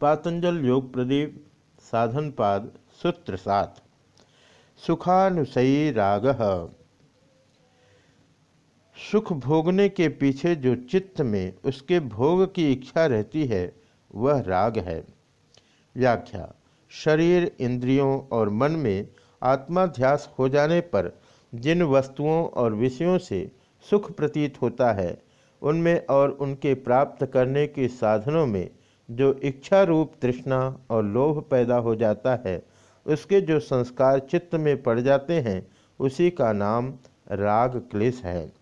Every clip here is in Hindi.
पातंजल योग प्रदीप, साधनपाद, सूत्र सात। सुखानुसयी राग। सुख भोगने के पीछे जो चित्त में उसके भोग की इच्छा रहती है, वह राग है। व्याख्या, शरीर, इंद्रियों और मन में आत्माध्यास हो जाने पर जिन वस्तुओं और विषयों से सुख प्रतीत होता है, उनमें और उनके प्राप्त करने के साधनों में जो इच्छा रूप तृष्णा और लोभ पैदा हो जाता है, उसके जो संस्कार चित्त में पड़ जाते हैं, उसी का नाम राग क्लेश है।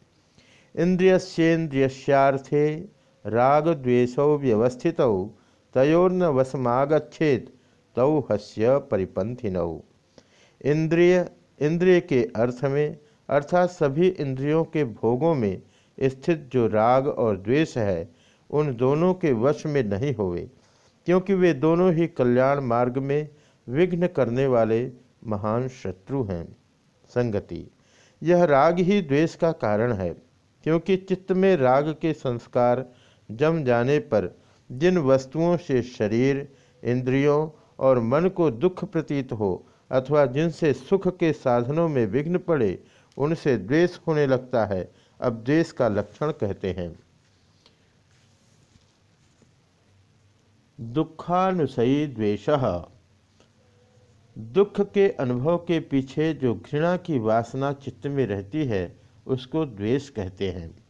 इंद्रियस्येन्द्रियस्यार्थे राग द्वेषौ व्यवस्थित, तयोर्न वसमागछेत तौ हस्य परिपंथिनौ इंद्रिय इंद्रिय के अर्थ में, अर्थात सभी इंद्रियों के भोगों में स्थित जो राग और द्वेष है उन दोनों के वश में नहीं होवे, क्योंकि वे दोनों ही कल्याण मार्ग में विघ्न करने वाले महान शत्रु हैं। संगति, यह राग ही द्वेष का कारण है, क्योंकि चित्त में राग के संस्कार जम जाने पर जिन वस्तुओं से शरीर, इंद्रियों और मन को दुख प्रतीत हो अथवा जिनसे सुख के साधनों में विघ्न पड़े, उनसे द्वेष होने लगता है, अब द्वेष का लक्षण कहते हैं। दुखानुसयी द्वेष। दुख के अनुभव के पीछे जो घृणा की वासना चित्त में रहती है, उसको द्वेष कहते हैं।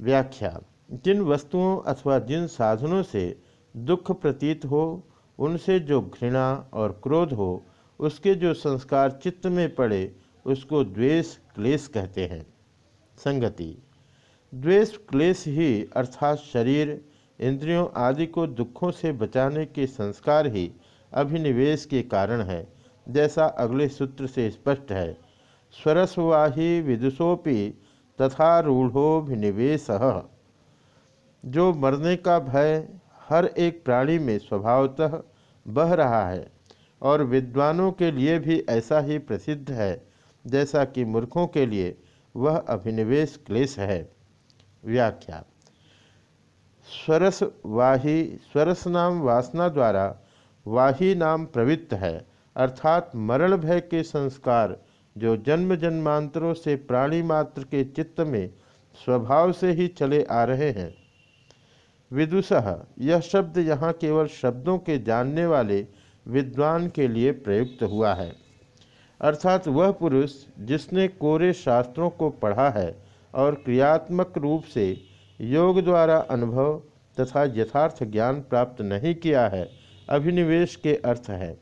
व्याख्या, जिन वस्तुओं अथवा जिन साधनों से दुख प्रतीत हो, उनसे जो घृणा और क्रोध हो, उसके जो संस्कार चित्त में पड़े, उसको द्वेष क्लेश कहते हैं। संगति, द्वेष क्लेश ही अर्थात शरीर इंद्रियों आदि को दुखों से बचाने के संस्कार ही अभिनिवेश के कारण है, जैसा अगले सूत्र से स्पष्ट है। स्वरस्वाही विदुषोपि तथा रूढ़ोभिनिवेश जो मरने का भय हर एक प्राणी में स्वभावतः बह रहा है और विद्वानों के लिए भी ऐसा ही प्रसिद्ध है, जैसा कि मूर्खों के लिए वह अभिनिवेश क्लेश है। व्याख्या। स्वरस वाही स्वरस नाम वासना द्वारा वाही नाम प्रवृत्त है, अर्थात मरण भय के संस्कार जो जन्म जन्मांतरों से प्राणी मात्र के चित्त में स्वभाव से ही चले आ रहे हैं। विदुषः, यह शब्द यहाँ केवल शब्दों के जानने वाले विद्वान के लिए प्रयुक्त हुआ है। अर्थात वह पुरुष जिसने कोरे शास्त्रों को पढ़ा है और क्रियात्मक रूप से योग द्वारा अनुभव तथा यथार्थ ज्ञान प्राप्त नहीं किया है, अभिनिवेश के अर्थ है।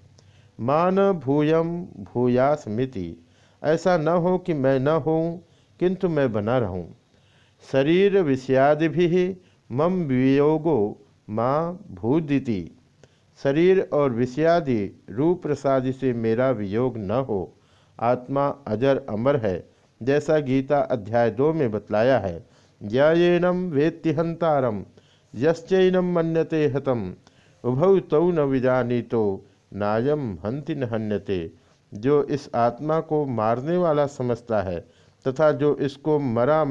मान भूयम भूयास मिति ऐसा न हो कि मैं न हूँ किंतु मैं बना रहूँ। शरीर विषयादि भी मम वियोगो माँ भूदिति। शरीर और विषयादि रूप प्रसादि से मेरा वियोग न हो। आत्मा अजर अमर है, जैसा गीता अध्याय दो में बतलाया है। ज्ञानम वेत्तिहंतारम यश्चैनम मन्यते हतम। उभौ तौ न विजानी तो नायम हंति न हन्यते। जो इस आत्मा को मारने वाला समझता है, तथा जो इसको मरा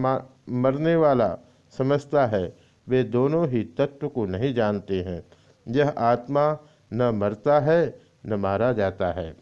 मरने वाला समझता है, वे दोनों ही तत्व को नहीं जानते हैं। यह आत्मा न मरता है, न मारा जाता है।